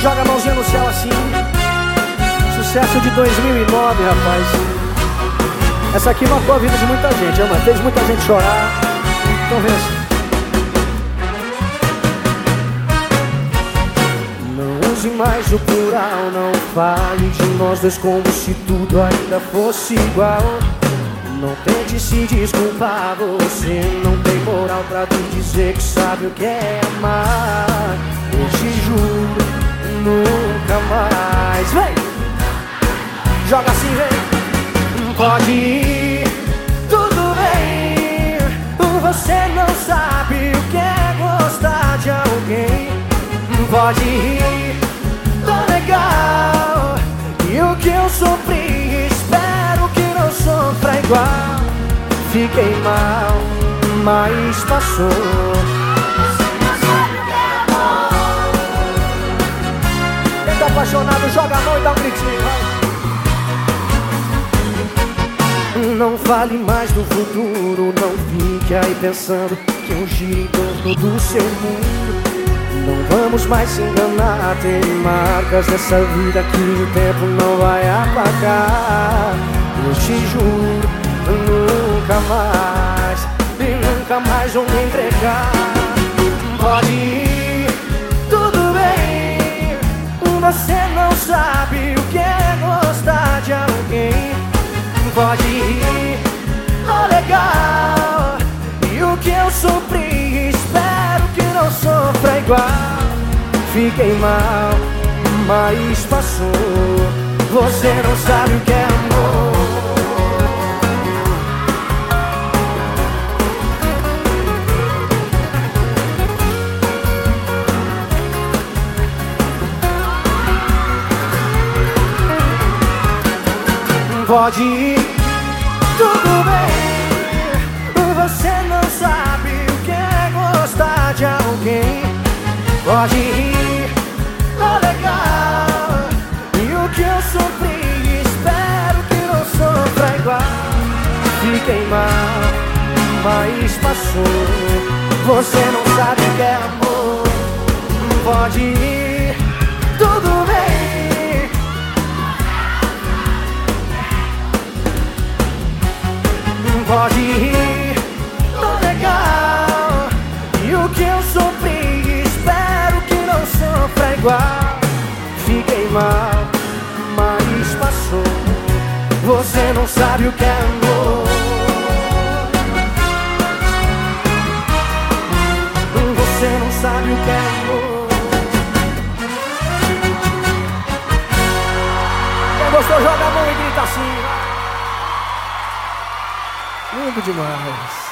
Joga a mãozinha no céu assim. Sucesso de 2009, rapaz. Essa aqui marcou a vida de muita gente, ama. Fez muita gente chorar. Então vem assim. Não use mais o plural, não fale de nós dois como se tudo ainda fosse igual. Não tente se desculpar, você não tem moral pra te dizer que sabe o que é amar. Eu te juro, nunca mais. Vem! Joga assim, vem! Pode ir, tudo bem. Você não sabe o que é gostar de alguém. Pode ir, tá legal. E o que eu sofri, espero que não sofra igual. Fiquei mal, mas passou. Fale mais do futuro, não fique aí pensando que eu giro em torno do seu mundo. Não vamos mais se enganar, tem marcas dessa vida que o tempo não vai apagar. Eu te juro, nunca mais, e nunca mais vou me entregar. Pode ir, tudo bem, você não sabe o que é gostar de alguém. Pode ir, igual. Fiquei mal, mas passou. Você não sabe o que é amor. Pode ir, tudo bem. Pode ir, tá legal. E o que eu sofri, espero que não sofra igual. Fiquei mal, mas passou. Você não sabe o que é amor. Pode ir, tudo bem. Pode ir, Fiquei mal, mas passou. Você não sabe o que é amor. Você não sabe o que é amor. Quem gostou, joga a mão e grita assim. Lindo demais.